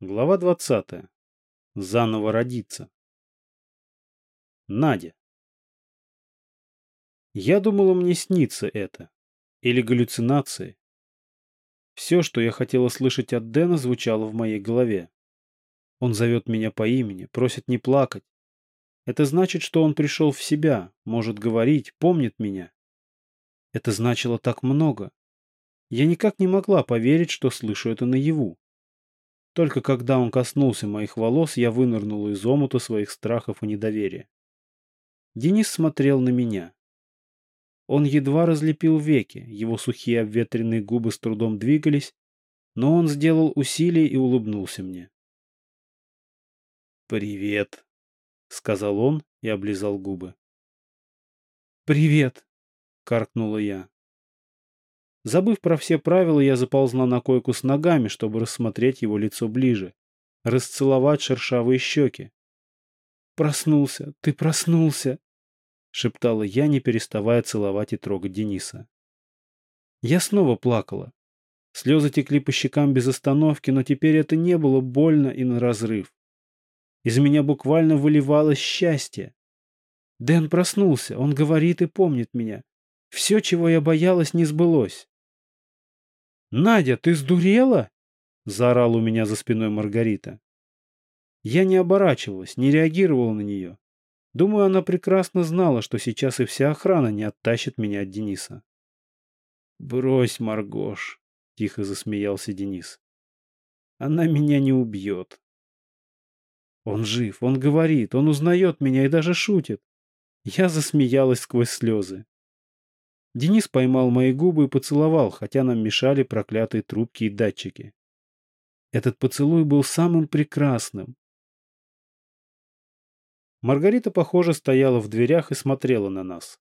Глава 20. Заново родиться. Надя. Я думала, мне снится это. Или галлюцинации. Все, что я хотела слышать от Дэна, звучало в моей голове. Он зовет меня по имени, просит не плакать. Это значит, что он пришел в себя, может говорить, помнит меня. Это значило так много. Я никак не могла поверить, что слышу это наяву. Только когда он коснулся моих волос, я вынырнула из омута своих страхов и недоверия. Денис смотрел на меня. Он едва разлепил веки, его сухие обветренные губы с трудом двигались, но он сделал усилие и улыбнулся мне. «Привет», — сказал он и облизал губы. «Привет», — каркнула я. Забыв про все правила, я заползла на койку с ногами, чтобы рассмотреть его лицо ближе, расцеловать шершавые щеки. «Проснулся, ты проснулся!» — шептала я, не переставая целовать и трогать Дениса. Я снова плакала. Слезы текли по щекам без остановки, но теперь это не было больно и на разрыв. Из меня буквально выливалось счастье. Дэн проснулся, он говорит и помнит меня. Все, чего я боялась, не сбылось. «Надя, ты сдурела?» — заорал у меня за спиной Маргарита. Я не оборачивалась, не реагировала на нее. Думаю, она прекрасно знала, что сейчас и вся охрана не оттащит меня от Дениса. «Брось, Маргош», — тихо засмеялся Денис. «Она меня не убьет». Он жив, он говорит, он узнает меня и даже шутит. Я засмеялась сквозь слезы. Денис поймал мои губы и поцеловал, хотя нам мешали проклятые трубки и датчики. Этот поцелуй был самым прекрасным. Маргарита, похоже, стояла в дверях и смотрела на нас.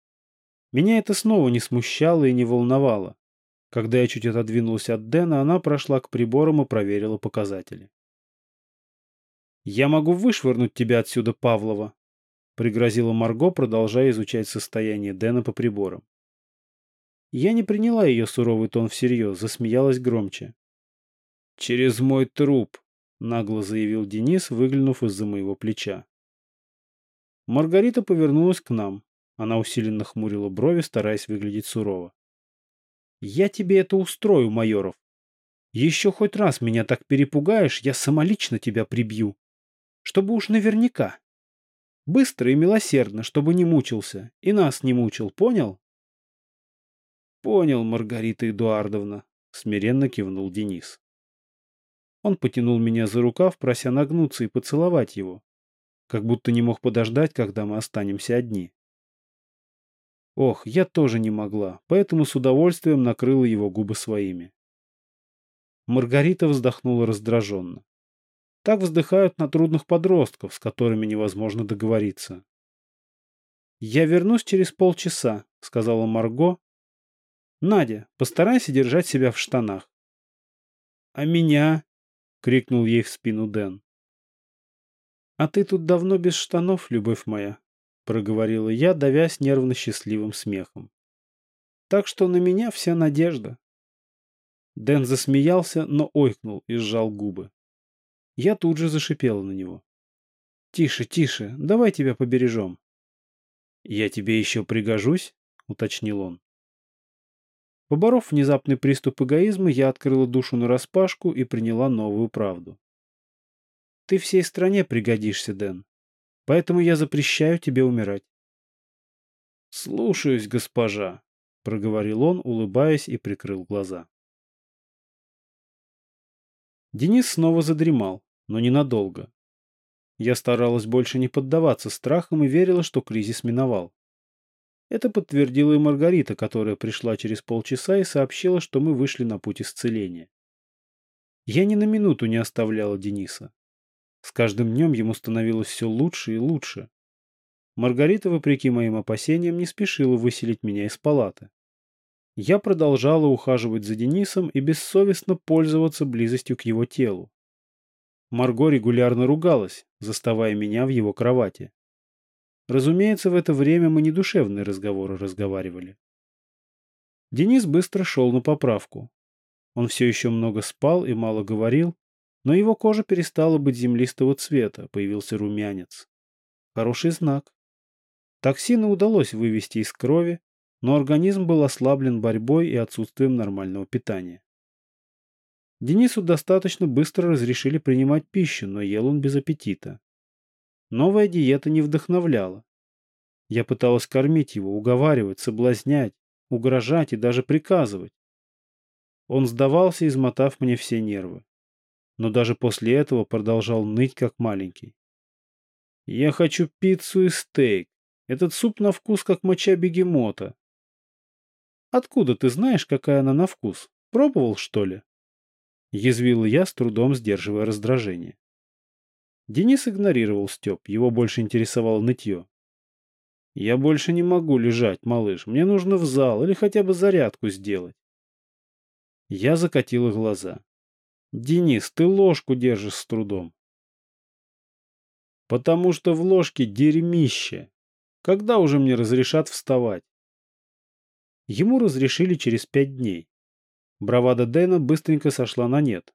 Меня это снова не смущало и не волновало. Когда я чуть отодвинулась от Дэна, она прошла к приборам и проверила показатели. «Я могу вышвырнуть тебя отсюда, Павлова», — пригрозила Марго, продолжая изучать состояние Дэна по приборам. Я не приняла ее суровый тон всерьез, засмеялась громче. «Через мой труп», — нагло заявил Денис, выглянув из-за моего плеча. Маргарита повернулась к нам. Она усиленно хмурила брови, стараясь выглядеть сурово. «Я тебе это устрою, Майоров. Еще хоть раз меня так перепугаешь, я самолично тебя прибью. Чтобы уж наверняка. Быстро и милосердно, чтобы не мучился. И нас не мучил, понял?» Понял, Маргарита Эдуардовна, смиренно кивнул Денис. Он потянул меня за рукав, прося нагнуться и поцеловать его, как будто не мог подождать, когда мы останемся одни. Ох, я тоже не могла, поэтому с удовольствием накрыла его губы своими. Маргарита вздохнула раздраженно. Так вздыхают на трудных подростков, с которыми невозможно договориться. «Я вернусь через полчаса», — сказала Марго, Надя, постарайся держать себя в штанах. — А меня? — крикнул ей в спину Дэн. — А ты тут давно без штанов, любовь моя, — проговорила я, давясь нервно-счастливым смехом. — Так что на меня вся надежда. Дэн засмеялся, но ойкнул и сжал губы. Я тут же зашипела на него. — Тише, тише, давай тебя побережем. — Я тебе еще пригожусь? — уточнил он. Поборов внезапный приступ эгоизма, я открыла душу нараспашку и приняла новую правду. Ты всей стране пригодишься, Дэн. Поэтому я запрещаю тебе умирать. Слушаюсь, госпожа, проговорил он, улыбаясь и прикрыл глаза. Денис снова задремал, но ненадолго. Я старалась больше не поддаваться страхам и верила, что кризис миновал. Это подтвердила и Маргарита, которая пришла через полчаса и сообщила, что мы вышли на путь исцеления. Я ни на минуту не оставляла Дениса. С каждым днем ему становилось все лучше и лучше. Маргарита, вопреки моим опасениям, не спешила выселить меня из палаты. Я продолжала ухаживать за Денисом и бессовестно пользоваться близостью к его телу. Марго регулярно ругалась, заставая меня в его кровати. Разумеется, в это время мы не душевные разговоры разговаривали. Денис быстро шел на поправку. Он все еще много спал и мало говорил, Но его кожа перестала быть землистого цвета, появился румянец. Хороший знак. Токсины удалось вывести из крови, но организм был ослаблен борьбой и отсутствием нормального питания. Денису достаточно быстро разрешили принимать пищу, но ел он без аппетита. Новая диета не вдохновляла. Я пыталась кормить его, уговаривать, соблазнять, угрожать и даже приказывать. Он сдавался, измотав мне все нервы. Но даже после этого продолжал ныть, как маленький. «Я хочу пиццу и стейк. Этот суп на вкус, как моча бегемота. Откуда ты знаешь, какая она на вкус? Пробовал, что ли? Язвил я, с трудом сдерживая раздражение. Денис игнорировал Степ, его больше интересовало нытье. «Я больше не могу лежать, малыш. Мне нужно в зал или хотя бы зарядку сделать». Я закатила глаза. «Денис, ты ложку держишь с трудом». «Потому что в ложке дерьмище. Когда уже мне разрешат вставать?» Ему разрешили через пять дней. Бравада Дэна быстренько сошла на нет.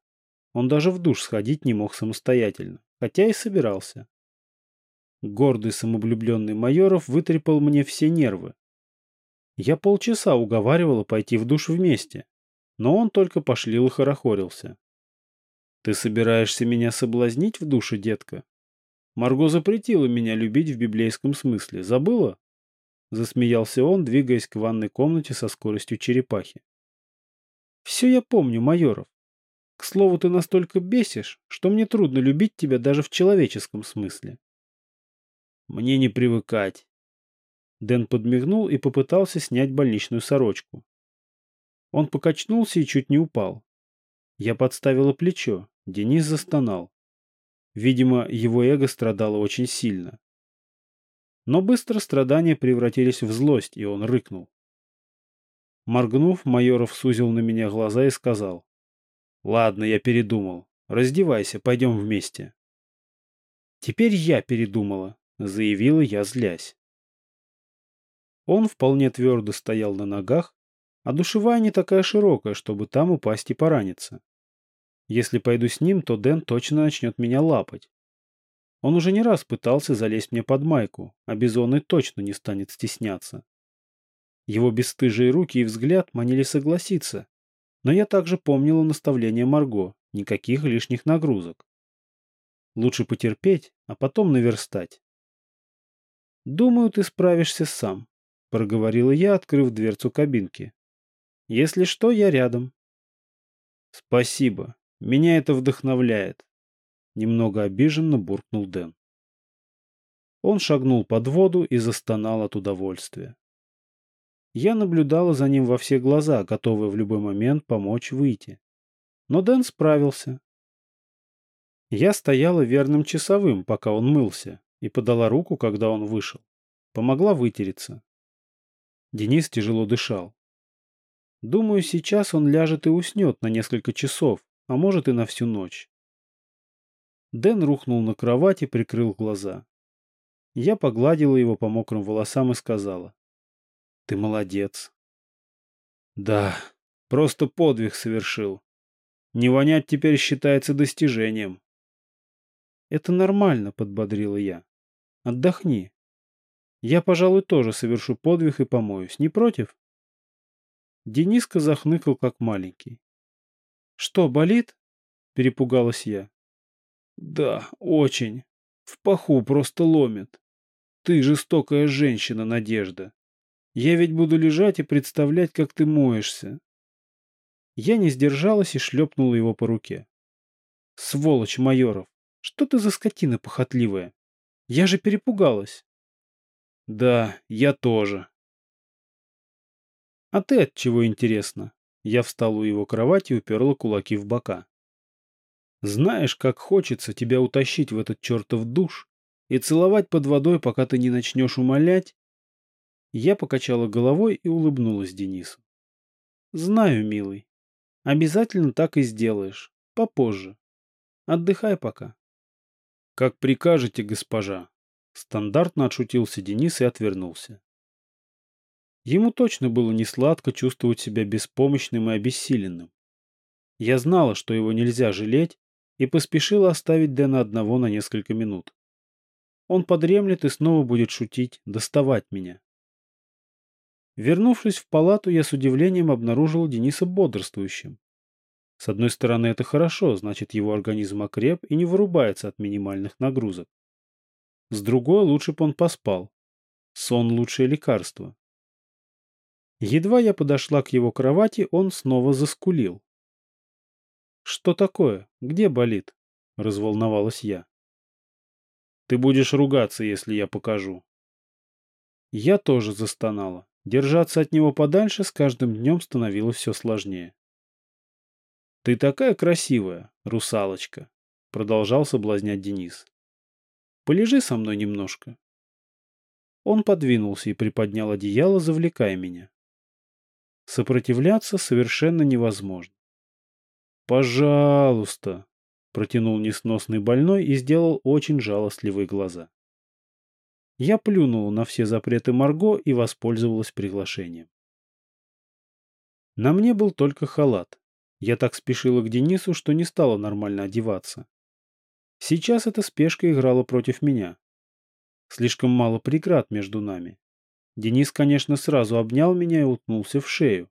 Он даже в душ сходить не мог самостоятельно, хотя и собирался. Гордый самовлюбленный Майоров вытрепал мне все нервы. Я полчаса уговаривала пойти в душ вместе, но он только пошлил и хорохорился. «Ты собираешься меня соблазнить в душе, детка? Марго запретила меня любить в библейском смысле. Забыла?» Засмеялся он, двигаясь к ванной комнате со скоростью черепахи. Все я помню, Майоров. К слову, ты настолько бесишь, что мне трудно любить тебя даже в человеческом смысле. Мне не привыкать. Дэн подмигнул и попытался снять больничную сорочку. Он покачнулся и чуть не упал. Я подставила плечо. Денис застонал. Видимо, его эго страдало очень сильно. Но быстро страдания превратились в злость, и он рыкнул. Моргнув, Майоров сузил на меня глаза и сказал. «Ладно, я передумал. Раздевайся, пойдем вместе». «Теперь я передумала», — заявила я, злясь. Он вполне твердо стоял на ногах, а душевая не такая широкая, чтобы там упасть и пораниться. Если пойду с ним, то Дэн точно начнет меня лапать. Он уже не раз пытался залезть мне под майку, а Бизонный точно не станет стесняться. Его бесстыжие руки и взгляд манили согласиться, но я также помнила наставление Марго – никаких лишних нагрузок. Лучше потерпеть, а потом наверстать. «Думаю, ты справишься сам», – проговорила я, открыв дверцу кабинки. «Если что, я рядом». «Спасибо. Меня это вдохновляет. Немного обиженно буркнул Дэн. Он шагнул под воду и застонал от удовольствия. Я наблюдала за ним во все глаза, готовая в любой момент помочь выйти. Но Дэн справился. Я стояла верным часовым, пока он мылся, и подала руку, когда он вышел. Помогла вытереться. Денис тяжело дышал. Думаю, сейчас он ляжет и уснет на несколько часов, а может и на всю ночь. Дэн рухнул на кровать и прикрыл глаза. Я погладила его по мокрым волосам и сказала. «Ты молодец». «Да, просто подвиг совершил. Не вонять теперь считается достижением». «Это нормально», — подбодрила я. «Отдохни. Я, пожалуй, тоже совершу подвиг и помоюсь. Не против?» Дениска захныкал, как маленький. «Что, болит?» — перепугалась я. Да, очень. В паху просто ломит. Ты жестокая женщина, Надежда. Я ведь буду лежать и представлять, как ты моешься. Я не сдержалась и шлепнула его по руке. Сволочь Майоров, что ты за скотина похотливая? Я же перепугалась. Да, я тоже. А ты от чего интересно? Я встала у его кровати и уперла кулаки в бока. Знаешь, как хочется тебя утащить в этот чертов душ и целовать под водой, пока ты не начнешь умолять? Я покачала головой и улыбнулась Денису. Знаю, милый. Обязательно так и сделаешь. Попозже. Отдыхай пока. Как прикажете, госпожа. Стандартно отшутился Денис и отвернулся. Ему точно было несладко чувствовать себя беспомощным и обессиленным. Я знала, что его нельзя жалеть, и поспешила оставить Дэна одного на несколько минут. Он подремлет и снова будет шутить, доставать меня. Вернувшись в палату, я с удивлением обнаружил Дениса бодрствующим. С одной стороны, это хорошо, значит, его организм окреп и не вырубается от минимальных нагрузок. С другой, лучше бы он поспал. Сон – лучшее лекарство. Едва я подошла к его кровати, он снова заскулил. «Что такое? Где болит?» – разволновалась я. «Ты будешь ругаться, если я покажу». Я тоже застонала. Держаться от него подальше с каждым днем становилось все сложнее. «Ты такая красивая, русалочка!» — продолжал соблазнять Денис. «Полежи со мной немножко». Он подвинулся и приподнял одеяло, завлекая меня. Сопротивляться совершенно невозможно. «Пожалуйста!» — протянул несносный больной и сделал очень жалостливые глаза. Я плюнула на все запреты Марго и воспользовалась приглашением. На мне был только халат. Я так спешила к Денису, что не стала нормально одеваться. Сейчас эта спешка играла против меня. Слишком мало преград между нами. Денис, конечно, сразу обнял меня и утнулся в шею.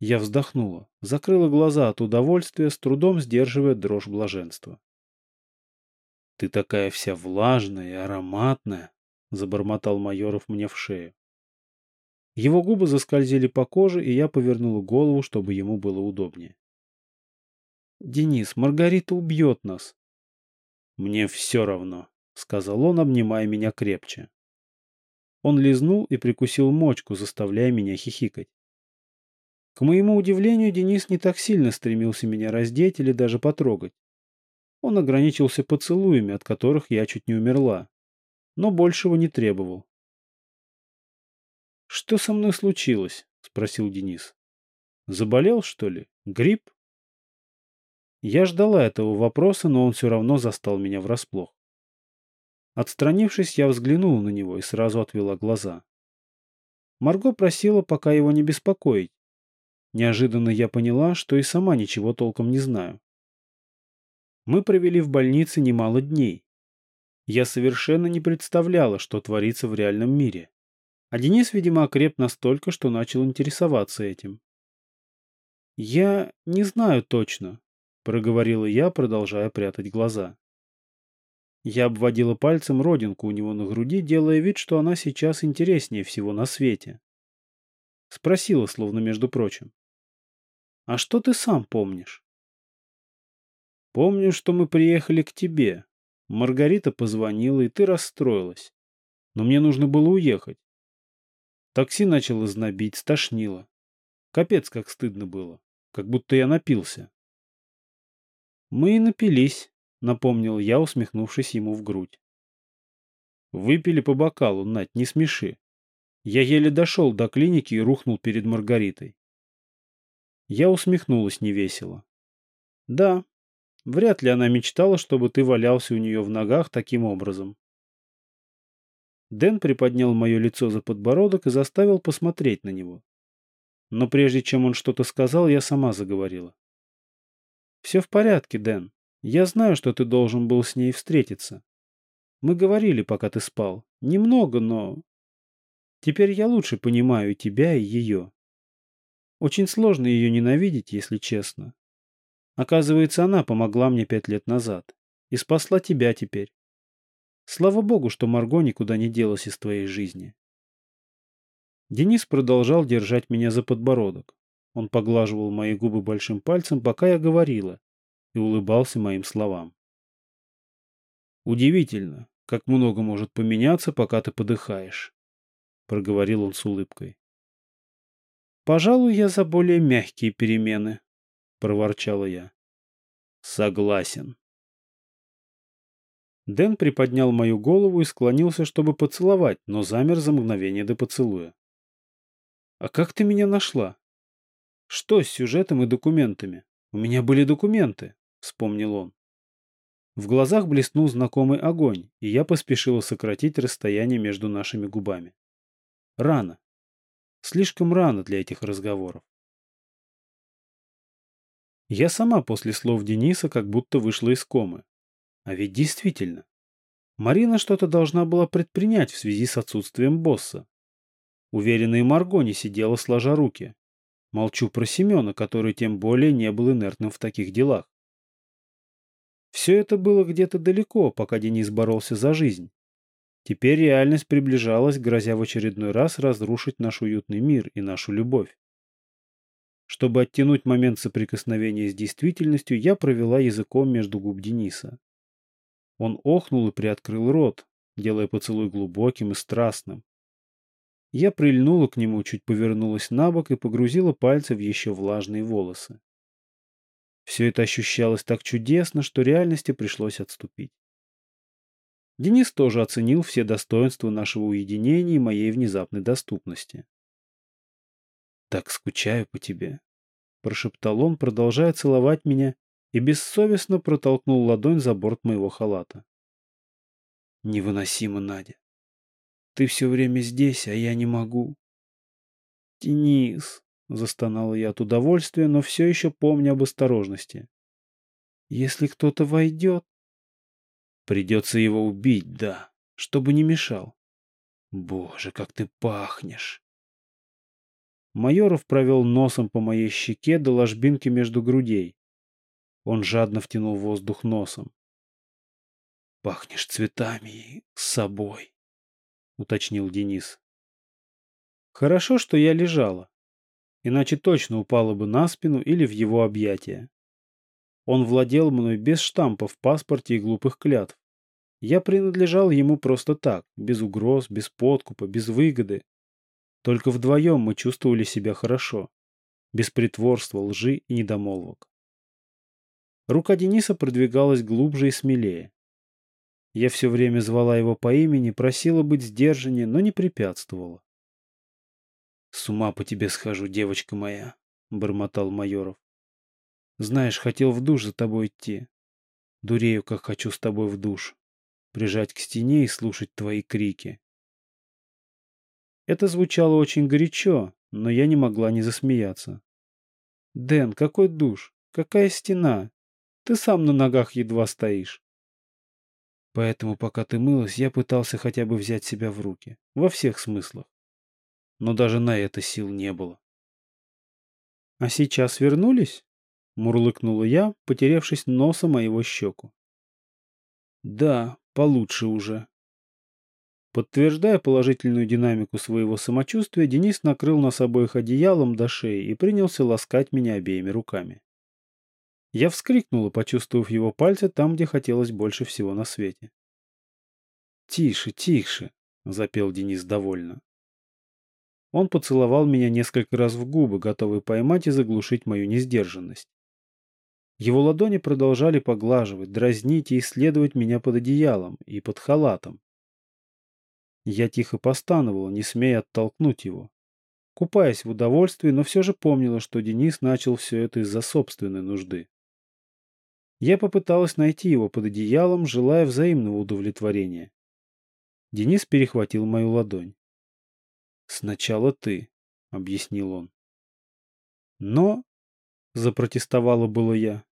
Я вздохнула, закрыла глаза от удовольствия, с трудом сдерживая дрожь блаженства. «Ты такая вся влажная и ароматная!» забормотал Майоров мне в шею. Его губы заскользили по коже, и я повернула голову, чтобы ему было удобнее. «Денис, Маргарита убьет нас!» «Мне все равно», — сказал он, обнимая меня крепче. Он лизнул и прикусил мочку, заставляя меня хихикать. К моему удивлению, Денис не так сильно стремился меня раздеть или даже потрогать. Он ограничился поцелуями, от которых я чуть не умерла но большего не требовал. «Что со мной случилось?» — спросил Денис. «Заболел, что ли? Грипп?» Я ждала этого вопроса, но он все равно застал меня врасплох. Отстранившись, я взглянула на него и сразу отвела глаза. Марго просила пока его не беспокоить. Неожиданно я поняла, что и сама ничего толком не знаю. Мы провели в больнице немало дней. Я совершенно не представляла, что творится в реальном мире. А Денис, видимо, окреп настолько, что начал интересоваться этим. «Я не знаю точно», — проговорила я, продолжая прятать глаза. Я обводила пальцем родинку у него на груди, делая вид, что она сейчас интереснее всего на свете. Спросила, словно между прочим. «А что ты сам помнишь?» «Помню, что мы приехали к тебе», Маргарита позвонила, и ты расстроилась. Но мне нужно было уехать. Такси начало знобить, стошнило. Капец, как стыдно было. Как будто я напился. Мы и напились, напомнил я, усмехнувшись ему в грудь. Выпили по бокалу, Надь, не смеши. Я еле дошел до клиники и рухнул перед Маргаритой. Я усмехнулась невесело. Да, Вряд ли она мечтала, чтобы ты валялся у нее в ногах таким образом. Дэн приподнял мое лицо за подбородок и заставил посмотреть на него. Но прежде чем он что-то сказал, я сама заговорила. «Все в порядке, Дэн. Я знаю, что ты должен был с ней встретиться. Мы говорили, пока ты спал. Немного, но... Теперь я лучше понимаю тебя и ее. Очень сложно ее ненавидеть, если честно. Оказывается, она помогла мне пять лет назад. И спасла тебя теперь. Слава богу, что Марго никуда не делась из твоей жизни. Денис продолжал держать меня за подбородок. Он поглаживал мои губы большим пальцем, пока я говорила, и улыбался моим словам. «Удивительно, как много может поменяться, пока ты подыхаешь», — проговорил он с улыбкой. «Пожалуй, я за более мягкие перемены», проворчала я. Согласен. Дэн приподнял мою голову и склонился, чтобы поцеловать, но замер за мгновение до поцелуя. «А как ты меня нашла?» «Что с сюжетом и документами? У меня были документы», — вспомнил он. В глазах блеснул знакомый огонь, и я поспешила сократить расстояние между нашими губами. Рано. Слишком рано для этих разговоров. Я сама после слов Дениса как будто вышла из комы. А ведь действительно, Марина что-то должна была предпринять в связи с отсутствием босса. Уверенно и Марго не сидела сложа руки. Молчу про Семена, который тем более не был инертным в таких делах. Все это было где-то далеко, пока Денис боролся за жизнь. Теперь реальность приближалась, грозя в очередной раз разрушить наш уютный мир и нашу любовь. Чтобы оттянуть момент соприкосновения с действительностью, я провела языком между губ Дениса. Он охнул и приоткрыл рот, делая поцелуй глубоким и страстным. Я прильнула к нему, чуть повернулась на бок и погрузила пальцы в еще влажные волосы. Все это ощущалось так чудесно, что реальности пришлось отступить. Денис тоже оценил все достоинства нашего уединения и моей внезапной доступности. «Так скучаю по тебе», — прошептал он, продолжая целовать меня, и бессовестно протолкнул ладонь за борт моего халата. «Невыносимо, Надя. Ты все время здесь, а я не могу». «Денис», — застонала я от удовольствия, но все еще помня об осторожности. «Если кто-то войдет...» «Придется его убить, да, чтобы не мешал. Боже, как ты пахнешь!» Майоров провел носом по моей щеке до ложбинки между грудей. Он жадно втянул воздух носом. «Пахнешь цветами и собой», — уточнил Денис. «Хорошо, что я лежала, иначе точно упала бы на спину или в его объятия. Он владел мной без штампа в паспорте и глупых клятв. Я принадлежал ему просто так, без угроз, без подкупа, без выгоды. Только вдвоем мы чувствовали себя хорошо, без притворства, лжи и недомолвок. Рука Дениса продвигалась глубже и смелее. Я все время звала его по имени, просила быть сдержаннее, но не препятствовала. «С ума по тебе схожу, девочка моя», — бормотал Майоров. «Знаешь, хотел в душ за тобой идти. Дурею, как хочу с тобой в душ. Прижать к стене и слушать твои крики. Это звучало очень горячо, но я не могла не засмеяться. «Дэн, какой душ? Какая стена? Ты сам на ногах едва стоишь». Поэтому, пока ты мылась, я пытался хотя бы взять себя в руки. Во всех смыслах. Но даже на это сил не было. «А сейчас вернулись?» — мурлыкнула я, потерявшись носом моего щеку. «Да, получше уже», Подтверждая положительную динамику своего самочувствия, Денис накрыл нас обоих одеялом до шеи и принялся ласкать меня обеими руками. Я вскрикнула, почувствовав его пальцы там, где хотелось больше всего на свете. «Тише, тише!» — запел Денис довольно. Он поцеловал меня несколько раз в губы, готовый поймать и заглушить мою несдержанность. Его ладони продолжали поглаживать, дразнить и исследовать меня под одеялом и под халатом. Я тихо постановала, не смея оттолкнуть его. Купаясь в удовольствии, но все же помнила, что Денис начал все это из-за собственной нужды. Я попыталась найти его под одеялом, желая взаимного удовлетворения. Денис перехватил мою ладонь. «Сначала ты», — объяснил он. «Но...» — запротестовала было я.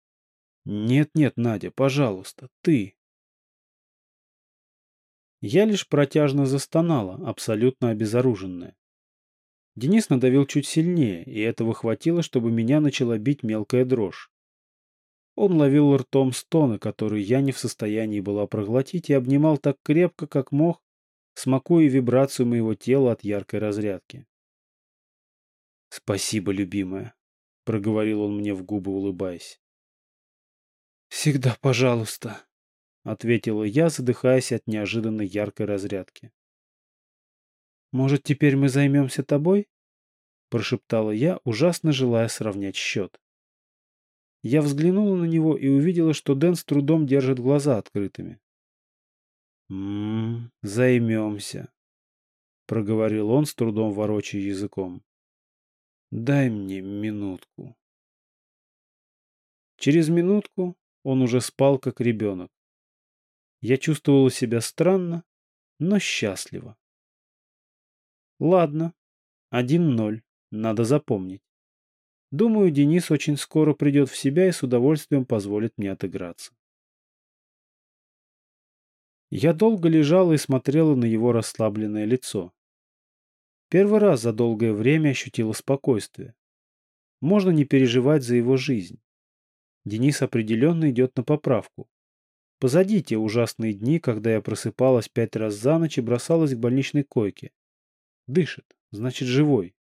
«Нет-нет, Надя, пожалуйста, ты». Я лишь протяжно застонала, абсолютно обезоруженная. Денис надавил чуть сильнее, и этого хватило, чтобы меня начала бить мелкая дрожь. Он ловил ртом стоны, которые я не в состоянии была проглотить, и обнимал так крепко, как мог, смакуя вибрацию моего тела от яркой разрядки. «Спасибо, любимая», — проговорил он мне в губы, улыбаясь. «Всегда пожалуйста», — ответила я, задыхаясь от неожиданной яркой разрядки. «Может, теперь мы займемся тобой?» — прошептала я, ужасно желая сравнять счет. Я взглянула на него и увидела, что Дэн с трудом держит глаза открытыми. «М-м, займемся», — проговорил он, с трудом ворочая языком. «Дай мне минутку». Через минутку он уже спал, как ребенок. Я чувствовала себя странно, но счастливо. Ладно, один ноль, надо запомнить. Думаю, Денис очень скоро придет в себя и с удовольствием позволит мне отыграться. Я долго лежала и смотрела на его расслабленное лицо. Первый раз за долгое время ощутила спокойствие. Можно не переживать за его жизнь. Денис определенно идет на поправку. Позади те ужасные дни, когда я просыпалась пять раз за ночь и бросалась к больничной койке. Дышит, значит живой.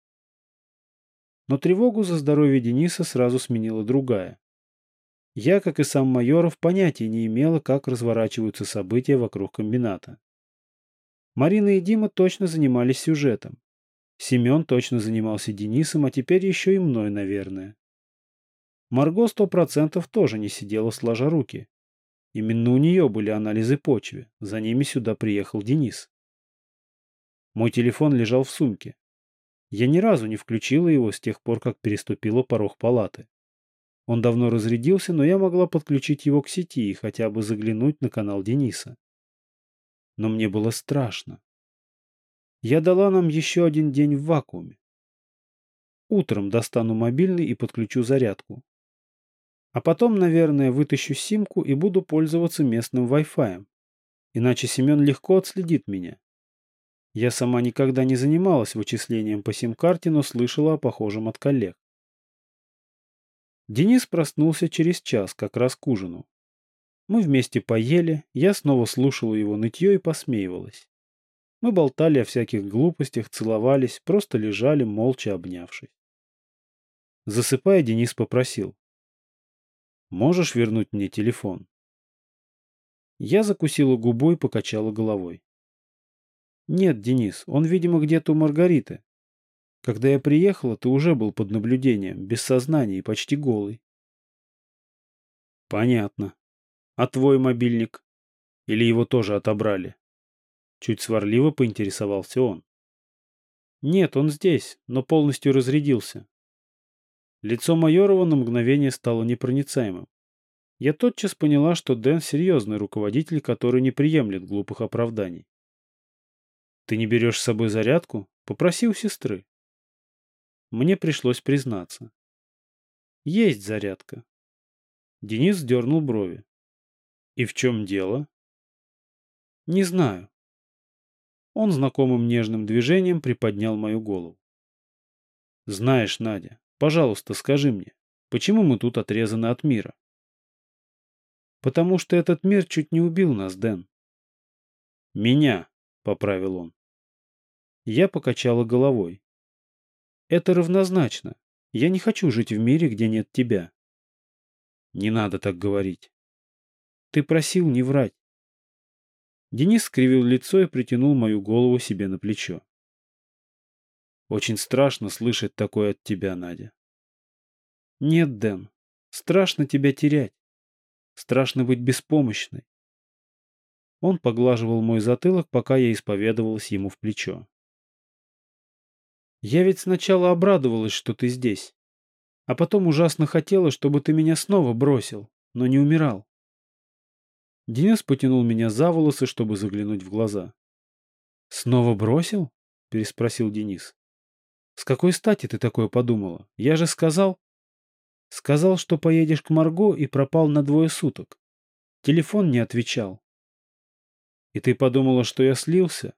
Но тревогу за здоровье Дениса сразу сменила другая. Я, как и сам Майоров, понятия не имела, как разворачиваются события вокруг комбината. Марина и Дима точно занимались сюжетом. Семен точно занимался Денисом, а теперь еще и мной, наверное. Марго сто процентов тоже не сидела сложа руки. Именно у нее были анализы почвы, за ними сюда приехал Денис. Мой телефон лежал в сумке. Я ни разу не включила его с тех пор, как переступила порог палаты. Он давно разрядился, но я могла подключить его к сети и хотя бы заглянуть на канал Дениса. Но мне было страшно. Я дала нам еще один день в вакууме. Утром достану мобильный и подключу зарядку. А потом, наверное, вытащу симку и буду пользоваться местным Wi-Fi. Иначе Семен легко отследит меня. Я сама никогда не занималась вычислением по сим-карте, но слышала о похожем от коллег. Денис проснулся через час, как раз к ужину. Мы вместе поели, я снова слушала его нытье и посмеивалась. Мы болтали о всяких глупостях, целовались, просто лежали, молча обнявшись. Засыпая, Денис попросил. «Можешь вернуть мне телефон?» Я закусила губу и покачала головой. «Нет, Денис, он, видимо, где-то у Маргариты. Когда я приехала, ты уже был под наблюдением, без сознания и почти голый». «Понятно. А твой мобильник? Или его тоже отобрали?» Чуть сварливо поинтересовался он. Нет, он здесь, но полностью разрядился. Лицо Майорова на мгновение стало непроницаемым. Я тотчас поняла, что Дэн серьезный руководитель, который не приемлет глупых оправданий. «Ты не берешь с собой зарядку? Попроси у сестры». Мне пришлось признаться. «Есть зарядка». Денис сдернул брови. «И в чем дело?» «Не знаю. Он знакомым нежным движением приподнял мою голову. «Знаешь, Надя, пожалуйста, скажи мне, почему мы тут отрезаны от мира?» «Потому что этот мир чуть не убил нас, Дэн». «Меня», — поправил он. Я покачала головой. «Это равнозначно. Я не хочу жить в мире, где нет тебя». «Не надо так говорить». «Ты просил не врать. Денис скривил лицо и притянул мою голову себе на плечо. Очень страшно слышать такое от тебя, Надя. Нет, Дэн, страшно тебя терять. Страшно быть беспомощной. Он поглаживал мой затылок, пока я исповедовалась ему в плечо. Я ведь сначала обрадовалась, что ты здесь, а потом ужасно хотела, чтобы ты меня снова бросил, но не умирал. Денис потянул меня за волосы, чтобы заглянуть в глаза. «Снова бросил?» — переспросил Денис. «С какой стати ты такое подумала? Я же сказал...» «Сказал, что поедешь к Марго и пропал на двое суток. Телефон не отвечал». «И ты подумала, что я слился?»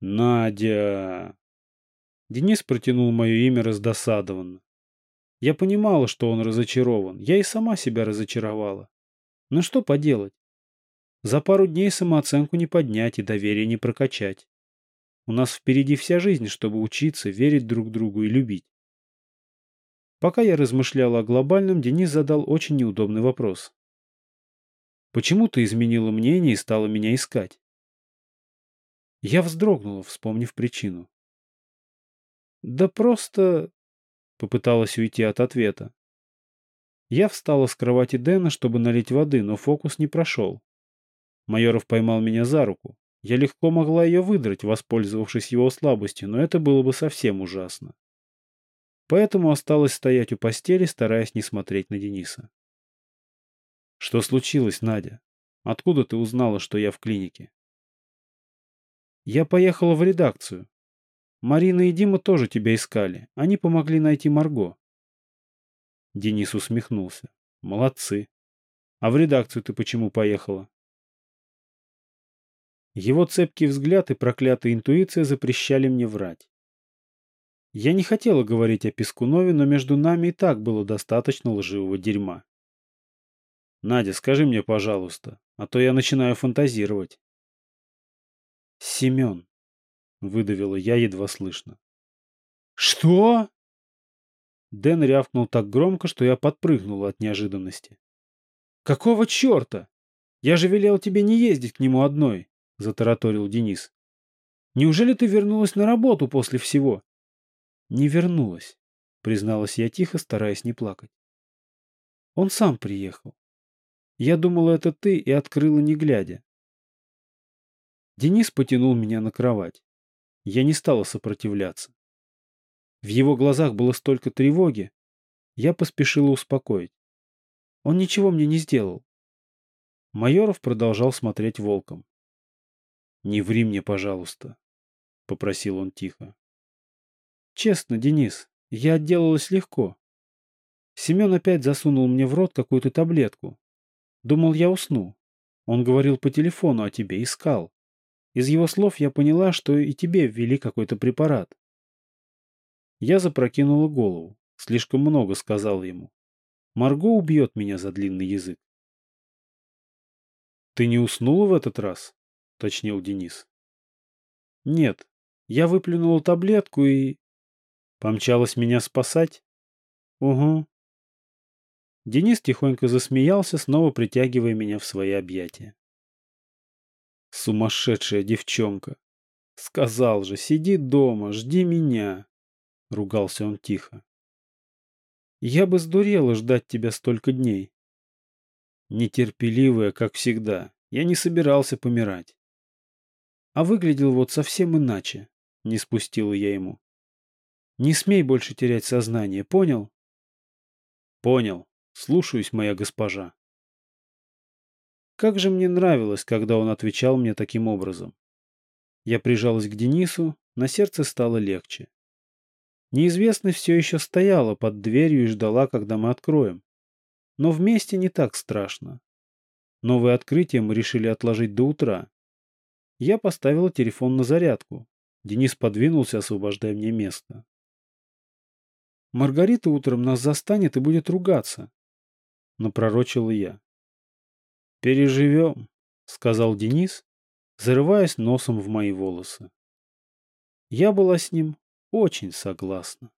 «Надя!» Денис протянул мое имя раздосадованно. Я понимала, что он разочарован. Я и сама себя разочаровала. Но что поделать? За пару дней самооценку не поднять и доверие не прокачать. У нас впереди вся жизнь, чтобы учиться, верить друг другу и любить. Пока я размышляла о глобальном, Денис задал очень неудобный вопрос. «Почему ты изменила мнение и стала меня искать?» Я вздрогнула, вспомнив причину. «Да просто...» — попыталась уйти от ответа. Я встала с кровати Дэна, чтобы налить воды, но фокус не прошел. Майоров поймал меня за руку. Я легко могла ее выдрать, воспользовавшись его слабостью, но это было бы совсем ужасно. Поэтому осталось стоять у постели, стараясь не смотреть на Дениса. «Что случилось, Надя? Откуда ты узнала, что я в клинике?» «Я поехала в редакцию. Марина и Дима тоже тебя искали. Они помогли найти Марго. Денис усмехнулся. Молодцы. А в редакцию ты почему поехала? Его цепкий взгляд и проклятая интуиция запрещали мне врать. Я не хотела говорить о Пескунове, но между нами и так было достаточно лживого дерьма. Надя, скажи мне, пожалуйста, а то я начинаю фантазировать. Семен, выдавила я едва слышно. Что? Дэн рявкнул так громко, что я подпрыгнула от неожиданности. Какого черта? Я же велел тебе не ездить к нему одной, затараторил Денис. Неужели ты вернулась на работу после всего? Не вернулась, призналась я тихо, стараясь не плакать. Он сам приехал. Я думала, это ты, и открыла не глядя. Денис потянул меня на кровать. Я не стала сопротивляться. В его глазах было столько тревоги. Я поспешила успокоить. Он ничего мне не сделал. Майоров продолжал смотреть волком. «Не ври мне, пожалуйста», — попросил он тихо. «Честно, Денис, я отделалась легко. Семен опять засунул мне в рот какую-то таблетку. Думал, я усну. Он говорил по телефону о тебе, искал. Из его слов я поняла, что и тебе ввели какой-то препарат. Я запрокинула голову. Слишком много сказал ему. Марго убьет меня за длинный язык. «Ты не уснула в этот раз?» — уточнил Денис. «Нет. Я выплюнула таблетку и...» «Помчалась меня спасать?» «Угу». Денис тихонько засмеялся, снова притягивая меня в свои объятия. «Сумасшедшая девчонка! Сказал же, сиди дома, жди меня!» — ругался он тихо. «Я бы сдурела ждать тебя столько дней». Нетерпеливая, как всегда, я не собирался помирать. А выглядел вот совсем иначе, не спустила я ему. Не смей больше терять сознание, понял? Понял. Слушаюсь, моя госпожа. Как же мне нравилось, когда он отвечал мне таким образом. Я прижалась к Денису, на сердце стало легче. Неизвестность все еще стояла под дверью и ждала, когда мы откроем. Но вместе не так страшно. Новое открытие мы решили отложить до утра. Я поставила телефон на зарядку. Денис подвинулся, освобождая мне место. Маргарита утром нас застанет и будет ругаться. Напророчила я. Переживем, сказал Денис, зарываясь носом в мои волосы. Я была с ним очень согласна.